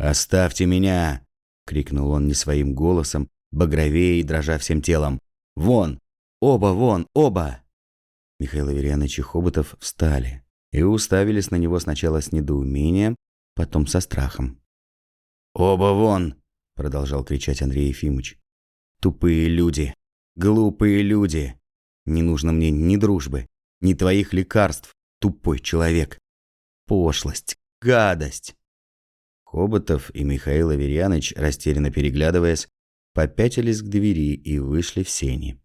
«Оставьте меня!» — крикнул он не своим голосом, багровее и дрожа всем телом. «Вон! Оба вон! Оба!» Михаил Аверьяныч и Хоботов встали и уставились на него сначала с недоумением, потом со страхом. «Оба вон!» — продолжал кричать Андрей Ефимович. «Тупые люди! Глупые люди! Не нужно мне ни дружбы, ни твоих лекарств, тупой человек! Пошлость! Гадость!» Хоботов и Михаил Аверьяныч, растерянно переглядываясь, попятились к двери и вышли в сени.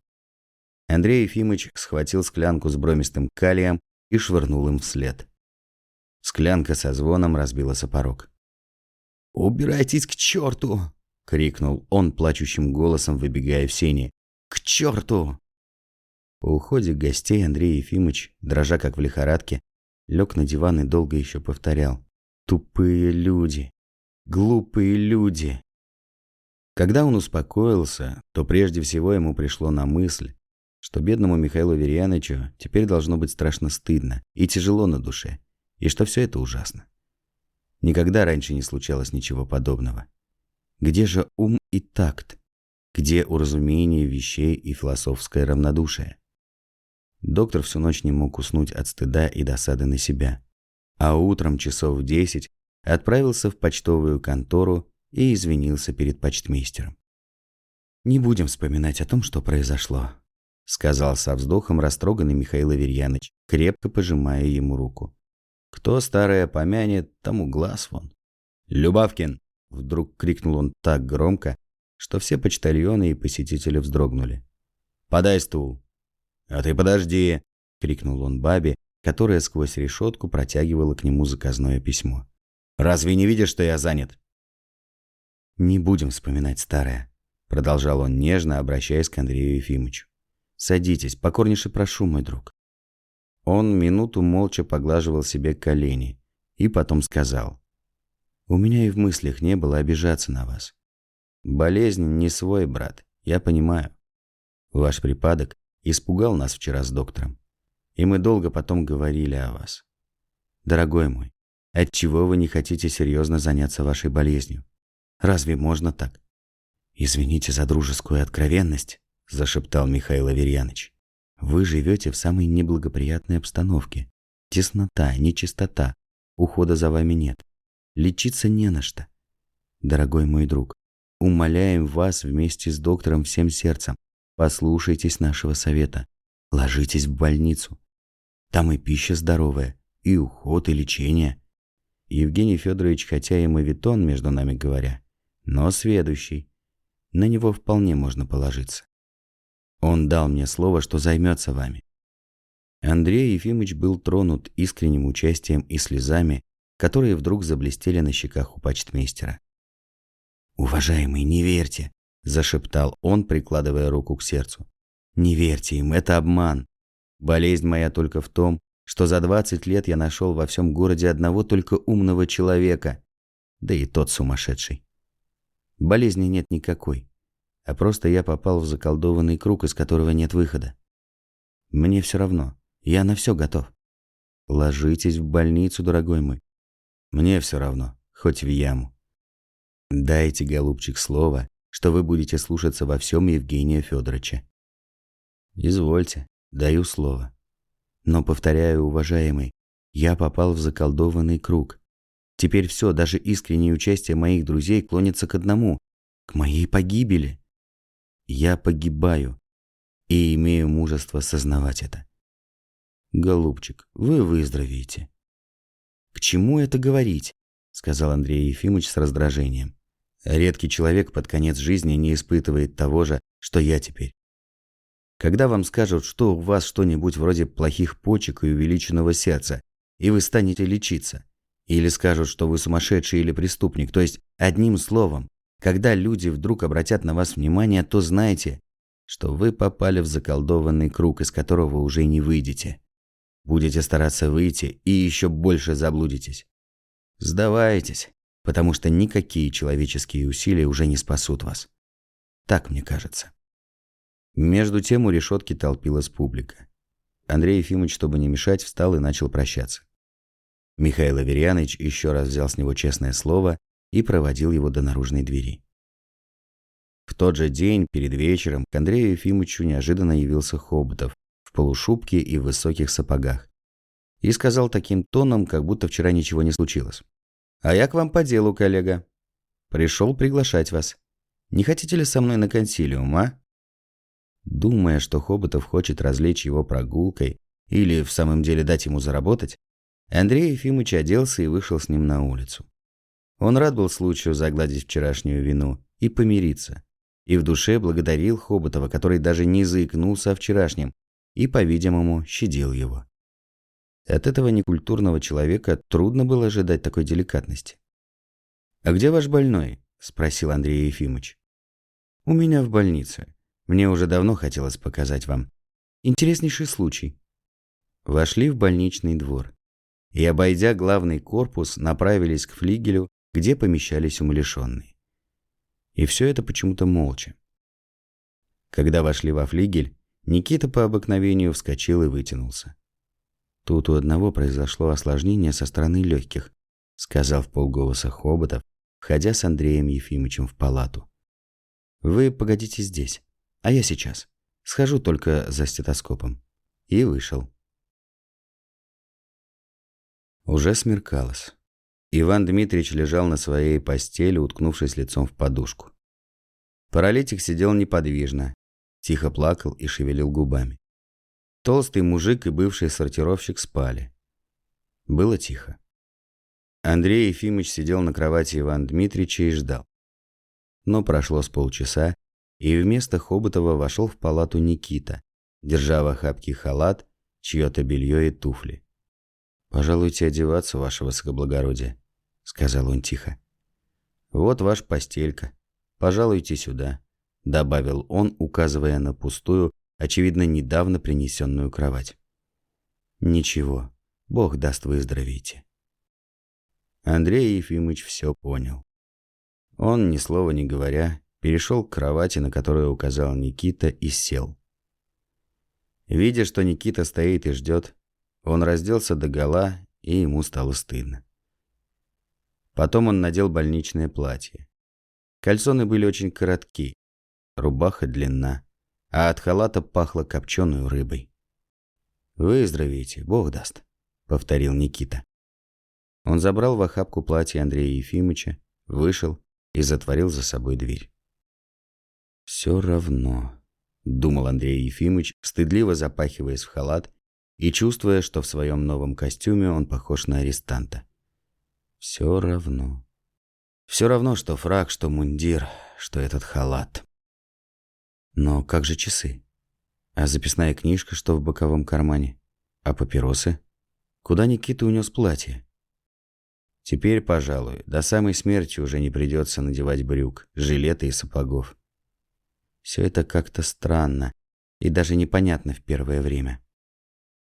Андрей Ефимович схватил склянку с бромистым калием и швырнул им вслед. Склянка со звоном разбилась о порог. «Убирайтесь к черту!» — крикнул он плачущим голосом, выбегая в сени. «К черту!» По уходе гостей Андрей Ефимович, дрожа как в лихорадке, лег на диван и долго еще повторял. «Тупые люди! Глупые люди!» Когда он успокоился, то прежде всего ему пришло на мысль, что бедному Михаилу Верьяновичу теперь должно быть страшно стыдно и тяжело на душе, и что все это ужасно. Никогда раньше не случалось ничего подобного. Где же ум и такт? Где уразумение вещей и философское равнодушие? Доктор всю ночь не мог уснуть от стыда и досады на себя. А утром часов в десять отправился в почтовую контору и извинился перед почтмейстером. «Не будем вспоминать о том, что произошло», — сказал со вздохом растроганный Михаил Аверьяныч, крепко пожимая ему руку. «Кто старое помянет, тому глаз вон». «Любавкин!» — вдруг крикнул он так громко, что все почтальоны и посетители вздрогнули. «Подай стул!» «А ты подожди!» — крикнул он бабе, которая сквозь решетку протягивала к нему заказное письмо. «Разве не видишь, что я занят?» «Не будем вспоминать старое», — продолжал он нежно, обращаясь к Андрею Ефимовичу. Садитесь, покорнейше прошу, мой друг». Он минуту молча поглаживал себе колени и потом сказал. «У меня и в мыслях не было обижаться на вас. Болезнь не свой, брат, я понимаю. Ваш припадок испугал нас вчера с доктором, и мы долго потом говорили о вас. Дорогой мой, отчего вы не хотите серьезно заняться вашей болезнью? Разве можно так? Извините за дружескую откровенность, – зашептал Михаил Аверьяныч. «Вы живете в самой неблагоприятной обстановке. Теснота, нечистота, ухода за вами нет. Лечиться не на что. Дорогой мой друг, умоляем вас вместе с доктором всем сердцем, послушайтесь нашего совета. Ложитесь в больницу. Там и пища здоровая, и уход, и лечение». Евгений Федорович, хотя и мавитон, между нами говоря, но сведущий. На него вполне можно положиться. Он дал мне слово, что займется вами. Андрей Ефимович был тронут искренним участием и слезами, которые вдруг заблестели на щеках у почтмейстера. «Уважаемый, не верьте!» – зашептал он, прикладывая руку к сердцу. «Не верьте им, это обман. Болезнь моя только в том, что за 20 лет я нашел во всем городе одного только умного человека, да и тот сумасшедший. Болезни нет никакой а просто я попал в заколдованный круг, из которого нет выхода. Мне все равно, я на все готов. Ложитесь в больницу, дорогой мой. Мне все равно, хоть в яму. Дайте, голубчик, слово, что вы будете слушаться во всем Евгения Федоровича. Извольте, даю слово. Но, повторяю, уважаемый, я попал в заколдованный круг. Теперь все, даже искреннее участие моих друзей клонится к одному, к моей погибели. Я погибаю и имею мужество сознавать это. Голубчик, вы выздоровеете. К чему это говорить? Сказал Андрей Ефимович с раздражением. Редкий человек под конец жизни не испытывает того же, что я теперь. Когда вам скажут, что у вас что-нибудь вроде плохих почек и увеличенного сердца, и вы станете лечиться, или скажут, что вы сумасшедший или преступник, то есть одним словом, когда люди вдруг обратят на вас внимание, то знайте, что вы попали в заколдованный круг, из которого уже не выйдете. Будете стараться выйти и еще больше заблудитесь. Сдавайтесь, потому что никакие человеческие усилия уже не спасут вас. Так мне кажется. Между тем у решетки толпилась публика. Андрей Ефимович, чтобы не мешать, встал и начал прощаться. Михаил Аверьяныч еще раз взял с него честное слово и проводил его до наружной двери. В тот же день, перед вечером, к Андрею Ефимовичу неожиданно явился Хоботов в полушубке и в высоких сапогах. И сказал таким тоном, как будто вчера ничего не случилось. «А я к вам по делу, коллега. Пришел приглашать вас. Не хотите ли со мной на консилиум, а?» Думая, что Хоботов хочет развлечь его прогулкой или в самом деле дать ему заработать, Андрей Ефимович оделся и вышел с ним на улицу. Он рад был случаю загладить вчерашнюю вину и помириться. И в душе благодарил Хоботова, который даже не заикнулся о вчерашнем и, по-видимому, щадил его. От этого некультурного человека трудно было ожидать такой деликатности. «А где ваш больной?» – спросил Андрей Ефимович. «У меня в больнице. Мне уже давно хотелось показать вам. Интереснейший случай». Вошли в больничный двор и, обойдя главный корпус, направились к флигелю, где помещались умалишенные. И все это почему-то молча. Когда вошли во флигель, Никита по обыкновению вскочил и вытянулся. Тут у одного произошло осложнение со стороны легких, сказал в полголоса Хоботов, входя с Андреем Ефимовичем в палату. Вы погодите здесь, а я сейчас. Схожу только за стетоскопом. И вышел. Уже смеркалось. Иван Дмитриевич лежал на своей постели, уткнувшись лицом в подушку. Паралитик сидел неподвижно, тихо плакал и шевелил губами. Толстый мужик и бывший сортировщик спали. Было тихо. Андрей Ефимович сидел на кровати Ивана Дмитриевича и ждал. Но прошло с полчаса, и вместо Хоботова вошел в палату Никита, держа в охапке халат, чье-то белье и туфли. «Пожалуйте одеваться, ваше высокоблагородие», — сказал он тихо. «Вот ваша постелька. Пожалуйте сюда», — добавил он, указывая на пустую, очевидно, недавно принесенную кровать. «Ничего, Бог даст выздороветь. Андрей Ефимович все понял. Он, ни слова не говоря, перешел к кровати, на которую указал Никита, и сел. Видя, что Никита стоит и ждет, он разделся до гола, и ему стало стыдно. Потом он надел больничное платье. Кальсоны были очень коротки, рубаха длинна, а от халата пахло копченой рыбой. «Выздоровеете, Бог даст», — повторил Никита. Он забрал в охапку платье Андрея Ефимовича, вышел и затворил за собой дверь. «Все равно», — думал Андрей Ефимович, стыдливо запахиваясь в халат и чувствуя, что в своем новом костюме он похож на арестанта. Все равно. Все равно, что фраг, что мундир, что этот халат. Но как же часы? А записная книжка, что в боковом кармане? А папиросы? Куда Никита унес платье? Теперь, пожалуй, до самой смерти уже не придется надевать брюк, жилета и сапогов. Все это как-то странно и даже непонятно в первое время.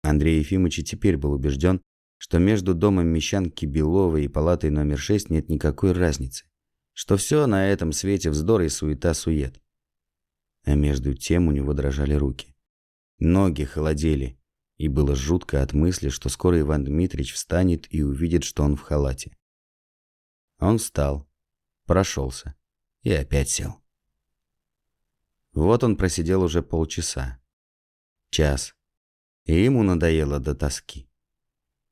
Андрей Ефимович и теперь был убежден, что между домом Мещанки Беловой и палатой номер 6 нет никакой разницы, что все на этом свете вздор и суета-сует. А между тем у него дрожали руки. Ноги холодели, и было жутко от мысли, что скоро Иван Дмитриевич встанет и увидит, что он в халате. Он встал, прошелся и опять сел. Вот он просидел уже полчаса. Час и ему надоело до тоски.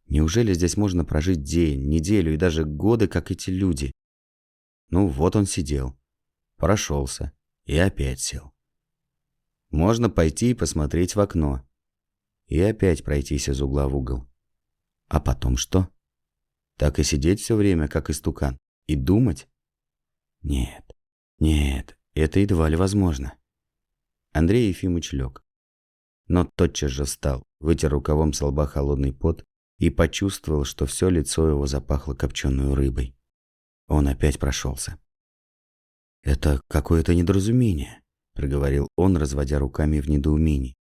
Неужели здесь можно прожить день, неделю и даже годы, как эти люди? Ну вот он сидел, прошелся и опять сел. Можно пойти и посмотреть в окно. И опять пройтись из угла в угол. А потом что? Так и сидеть все время, как истукан, и думать? Нет, нет, это едва ли возможно. Андрей Ефимович лег но тотчас же встал, вытер рукавом с лба холодный пот и почувствовал, что все лицо его запахло копченой рыбой. Он опять прошелся. «Это какое-то недоразумение», — проговорил он, разводя руками в недоумении.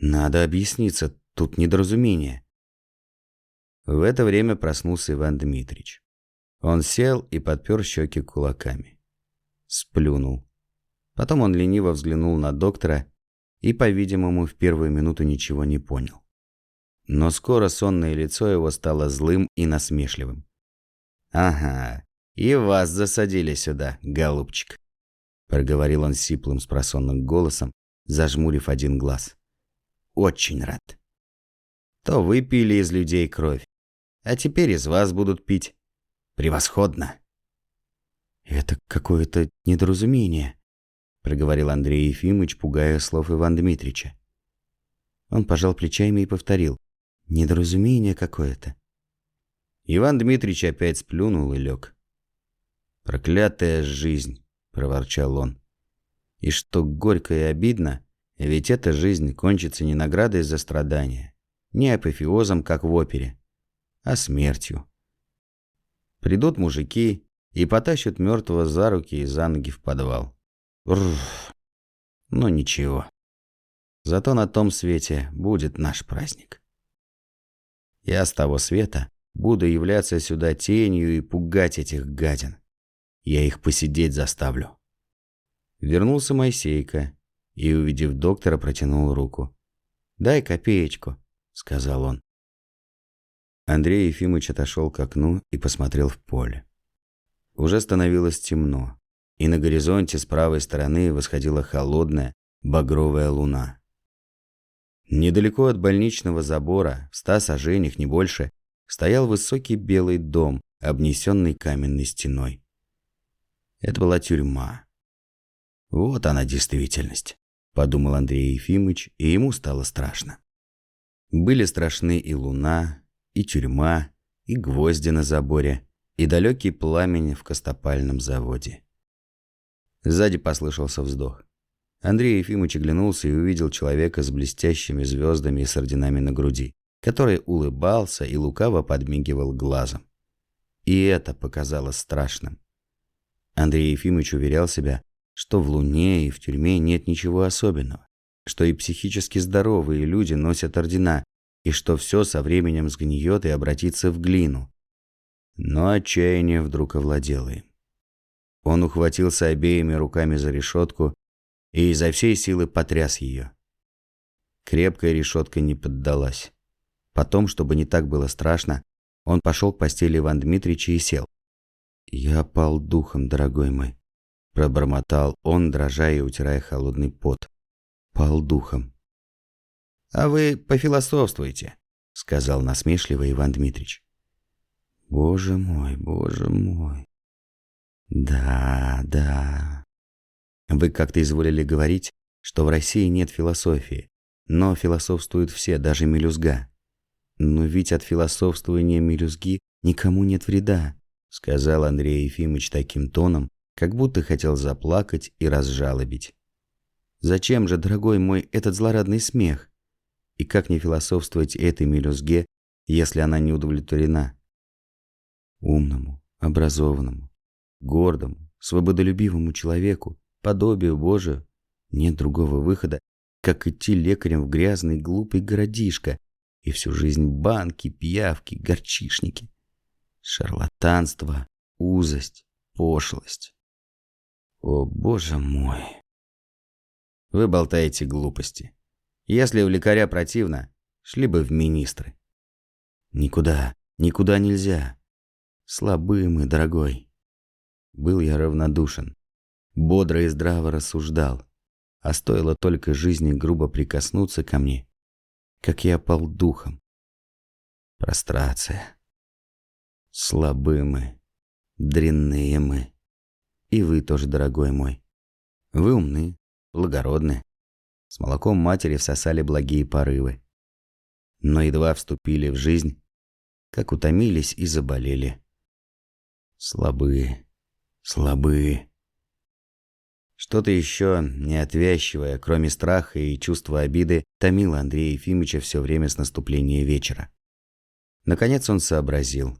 «Надо объясниться, тут недоразумение». В это время проснулся Иван Дмитрич. Он сел и подпер щеки кулаками. Сплюнул. Потом он лениво взглянул на доктора и, по-видимому, в первую минуту ничего не понял. Но скоро сонное лицо его стало злым и насмешливым. «Ага, И вас засадили сюда, голубчик. Проговорил он сиплым спросонным голосом, зажмурив один глаз. Очень рад. То вы пили из людей кровь, а теперь из вас будут пить. Превосходно. Это какое-то недоразумение, проговорил Андрей Ефимович, пугая слов Ивана Дмитрича. Он пожал плечами и повторил. Недоразумение какое-то. Иван Дмитрич опять сплюнул и лег. «Проклятая жизнь!» – проворчал он. «И что горько и обидно, ведь эта жизнь кончится не наградой за страдания, не апофеозом, как в опере, а смертью. Придут мужики и потащат мертвого за руки и за ноги в подвал. Рф. Ну ничего. Зато на том свете будет наш праздник. Я с того света буду являться сюда тенью и пугать этих гадин. Я их посидеть заставлю. Вернулся Моисейка и, увидев доктора, протянул руку. «Дай копеечку», — сказал он. Андрей Ефимович отошел к окну и посмотрел в поле. Уже становилось темно, и на горизонте с правой стороны восходила холодная багровая луна. Недалеко от больничного забора, в ста сажениях, не больше, стоял высокий белый дом, обнесенный каменной стеной. Это была тюрьма. Вот она действительность, подумал Андрей Ефимович, и ему стало страшно. Были страшны и луна, и тюрьма, и гвозди на заборе, и далекий пламень в костопальном заводе. Сзади послышался вздох. Андрей Ефимович оглянулся и увидел человека с блестящими звездами и с орденами на груди, который улыбался и лукаво подмигивал глазом. И это показалось страшным. Андрей Ефимович уверял себя, что в Луне и в тюрьме нет ничего особенного, что и психически здоровые люди носят ордена, и что все со временем сгниет и обратится в глину. Но отчаяние вдруг овладело им. Он ухватился обеими руками за решетку и изо всей силы потряс ее. Крепкая решетка не поддалась. Потом, чтобы не так было страшно, он пошел к постели Ивана Дмитрича и сел. «Я пал духом, дорогой мой», — пробормотал он, дрожа и утирая холодный пот. «Пал духом». «А вы пофилософствуете», — сказал насмешливо Иван Дмитрич. «Боже мой, боже мой». «Да, да», вы как-то изволили говорить, что в России нет философии, но философствуют все, даже мелюзга. Но ведь от философствования мелюзги никому нет вреда, сказал Андрей Ефимович таким тоном, как будто хотел заплакать и разжалобить. Зачем же, дорогой мой, этот злорадный смех? И как не философствовать этой мелюзге, если она не удовлетворена? Умному, образованному, гордому, свободолюбивому человеку подобию Божию, нет другого выхода, как идти лекарем в грязный глупый городишко и всю жизнь банки, пиявки, горчишники. Шарлатанство, узость, пошлость. О, боже мой. Вы болтаете глупости. Если у лекаря противно, шли бы в министры. Никуда, никуда нельзя. Слабы мы, дорогой. Был я равнодушен бодро и здраво рассуждал, а стоило только жизни грубо прикоснуться ко мне, как я пал духом. Прострация. Слабы мы, дрянные мы. И вы тоже, дорогой мой. Вы умны, благородны. С молоком матери всосали благие порывы. Но едва вступили в жизнь, как утомились и заболели. Слабые, слабые. Что-то еще неотвязчивое, кроме страха и чувства обиды, томило Андрея Ефимовича все время с наступления вечера. Наконец он сообразил,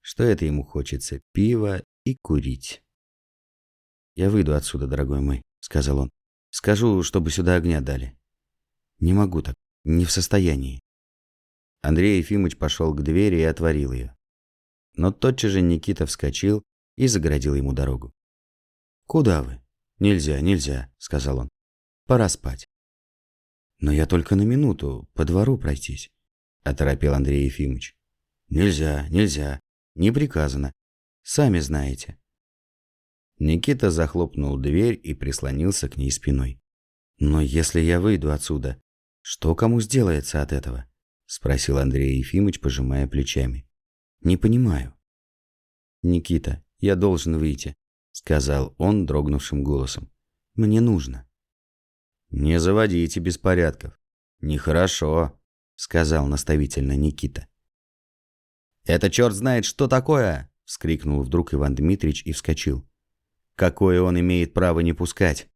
что это ему хочется – пива и курить. «Я выйду отсюда, дорогой мой», – сказал он. «Скажу, чтобы сюда огня дали». «Не могу так, не в состоянии». Андрей Ефимович пошел к двери и отворил ее. Но тотчас же Никита вскочил и загородил ему дорогу. «Куда вы?» «Нельзя, нельзя», — сказал он. «Пора спать». «Но я только на минуту, по двору пройтись», — оторопел Андрей Ефимович. «Нельзя, нельзя, не приказано. Сами знаете». Никита захлопнул дверь и прислонился к ней спиной. «Но если я выйду отсюда, что кому сделается от этого?» – спросил Андрей Ефимович, пожимая плечами. «Не понимаю». «Никита, я должен выйти», – сказал он дрогнувшим голосом. «Мне нужно». «Не заводите беспорядков. Нехорошо», – сказал наставительно Никита. «Это черт знает, что такое!» – вскрикнул вдруг Иван Дмитриевич и вскочил. Какое он имеет право не пускать?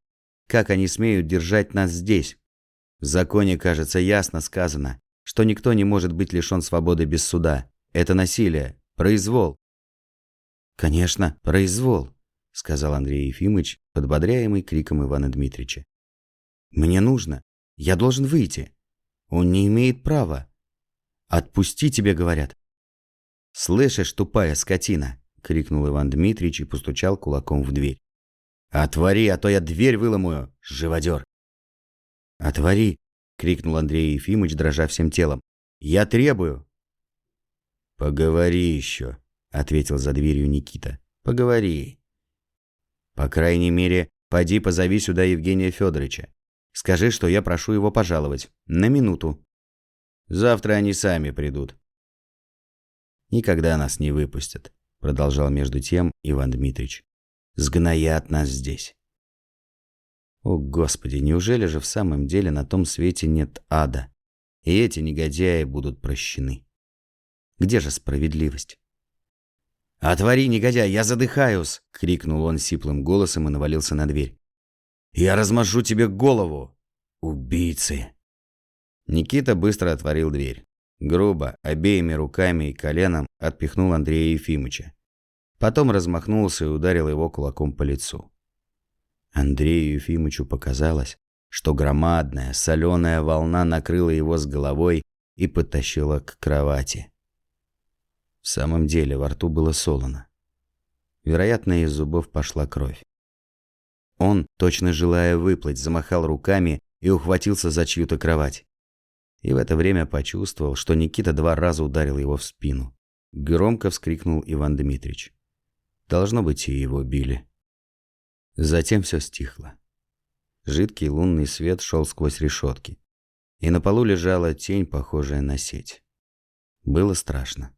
Как они смеют держать нас здесь? В законе, кажется, ясно сказано, что никто не может быть лишен свободы без суда. Это насилие, произвол. «Конечно, произвол», — сказал Андрей Ефимович, подбодряемый криком Ивана Дмитрича. «Мне нужно. Я должен выйти. Он не имеет права. Отпусти, тебе говорят». «Слышишь, тупая скотина?» — крикнул Иван Дмитриевич и постучал кулаком в дверь. «Отвори, а то я дверь выломаю, живодер!» «Отвори!» — крикнул Андрей Ефимович, дрожа всем телом. «Я требую!» «Поговори еще!» — ответил за дверью Никита. «Поговори!» «По крайней мере, поди позови сюда Евгения Федоровича. Скажи, что я прошу его пожаловать. На минуту. Завтра они сами придут. Никогда нас не выпустят продолжал между тем Иван Дмитриевич. «Сгноят нас здесь». О, Господи, неужели же в самом деле на том свете нет ада, и эти негодяи будут прощены? Где же справедливость? «Отвори, негодяй, я задыхаюсь!» — крикнул он сиплым голосом и навалился на дверь. «Я размажу тебе голову! Убийцы!» Никита быстро отворил дверь. Грубо, обеими руками и коленом отпихнул Андрея Ефимыча. Потом размахнулся и ударил его кулаком по лицу. Андрею Ефимычу показалось, что громадная соленая волна накрыла его с головой и подтащила к кровати. В самом деле во рту было солоно. Вероятно, из зубов пошла кровь. Он, точно желая выплыть, замахал руками и ухватился за чью-то кровать и в это время почувствовал, что Никита два раза ударил его в спину. Громко вскрикнул Иван Дмитрич. Должно быть, и его били. Затем все стихло. Жидкий лунный свет шел сквозь решетки, и на полу лежала тень, похожая на сеть. Было страшно.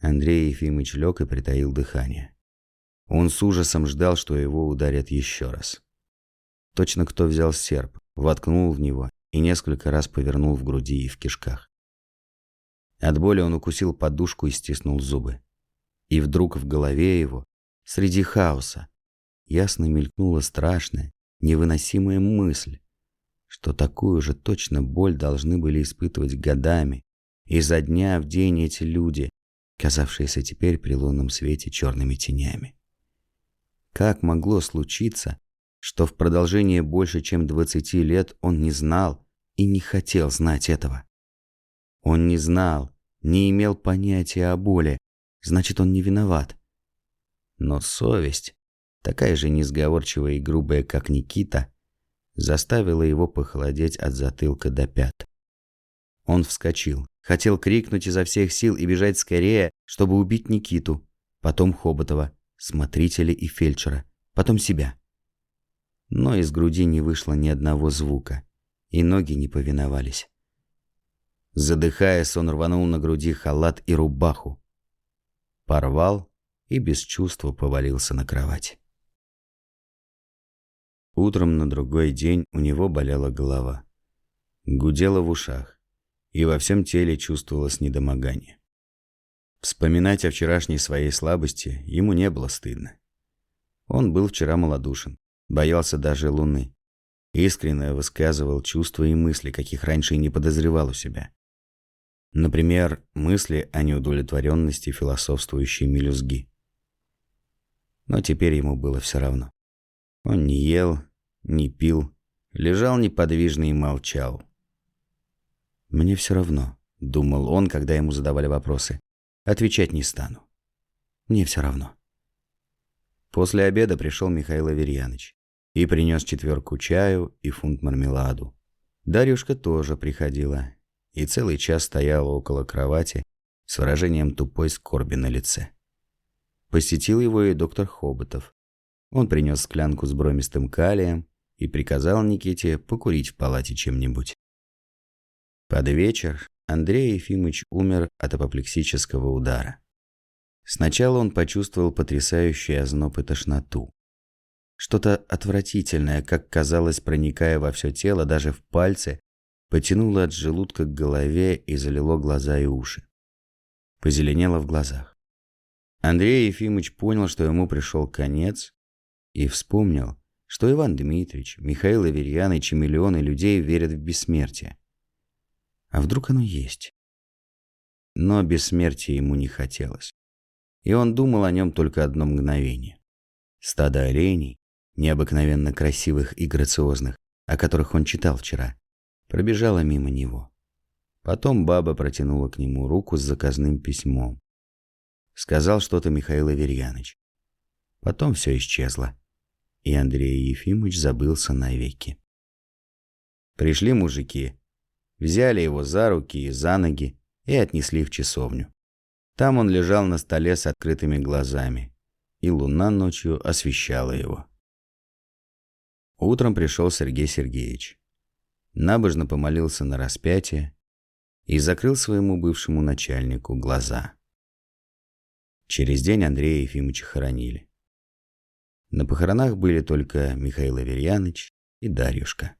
Андрей Ефимович лег и притаил дыхание. Он с ужасом ждал, что его ударят еще раз. Точно кто взял серп, воткнул в него и несколько раз повернул в груди и в кишках. От боли он укусил подушку и стиснул зубы. И вдруг в голове его, среди хаоса, ясно мелькнула страшная, невыносимая мысль, что такую же точно боль должны были испытывать годами, изо дня в день эти люди, казавшиеся теперь при лунном свете черными тенями. Как могло случиться, что в продолжение больше чем 20 лет он не знал и не хотел знать этого. Он не знал, не имел понятия о боли, значит, он не виноват. Но совесть, такая же несговорчивая и грубая, как Никита, заставила его похолодеть от затылка до пят. Он вскочил, хотел крикнуть изо всех сил и бежать скорее, чтобы убить Никиту, потом Хоботова, смотрителя и фельдшера, потом себя но из груди не вышло ни одного звука, и ноги не повиновались. Задыхаясь, он рванул на груди халат и рубаху. Порвал и без чувства повалился на кровать. Утром на другой день у него болела голова. Гудела в ушах, и во всем теле чувствовалось недомогание. Вспоминать о вчерашней своей слабости ему не было стыдно. Он был вчера малодушен, боялся даже Луны. Искренне высказывал чувства и мысли, каких раньше и не подозревал у себя. Например, мысли о неудовлетворенности философствующей мелюзги. Но теперь ему было все равно. Он не ел, не пил, лежал неподвижно и молчал. «Мне все равно», — думал он, когда ему задавали вопросы. «Отвечать не стану. Мне все равно». После обеда пришел Михаил Аверьяныч и принес четверку чаю и фунт мармеладу. Дарюшка тоже приходила и целый час стояла около кровати с выражением тупой скорби на лице. посетил его и доктор Хоботов. Он принес склянку с бромистым калием и приказал Никите покурить в палате чем-нибудь. Под вечер Андрей Ефимович умер от апоплексического удара. Сначала он почувствовал потрясающий озноб и тошноту. Что-то отвратительное, как казалось, проникая во все тело, даже в пальцы, потянуло от желудка к голове и залило глаза и уши. Позеленело в глазах. Андрей Ефимович понял, что ему пришел конец, и вспомнил, что Иван Дмитриевич, Михаил Аверьяныч и миллионы людей верят в бессмертие. А вдруг оно есть? Но бессмертия ему не хотелось. И он думал о нем только одно мгновение. Стадо оленей, необыкновенно красивых и грациозных, о которых он читал вчера, пробежала мимо него. Потом баба протянула к нему руку с заказным письмом. Сказал что-то Михаил Аверьяныч. Потом все исчезло, и Андрей Ефимович забылся навеки. Пришли мужики, взяли его за руки и за ноги и отнесли в часовню. Там он лежал на столе с открытыми глазами, и луна ночью освещала его. Утром пришел Сергей Сергеевич. Набожно помолился на распятие и закрыл своему бывшему начальнику глаза. Через день Андрея Ефимовича хоронили. На похоронах были только Михаил Аверьяныч и Дарьюшка.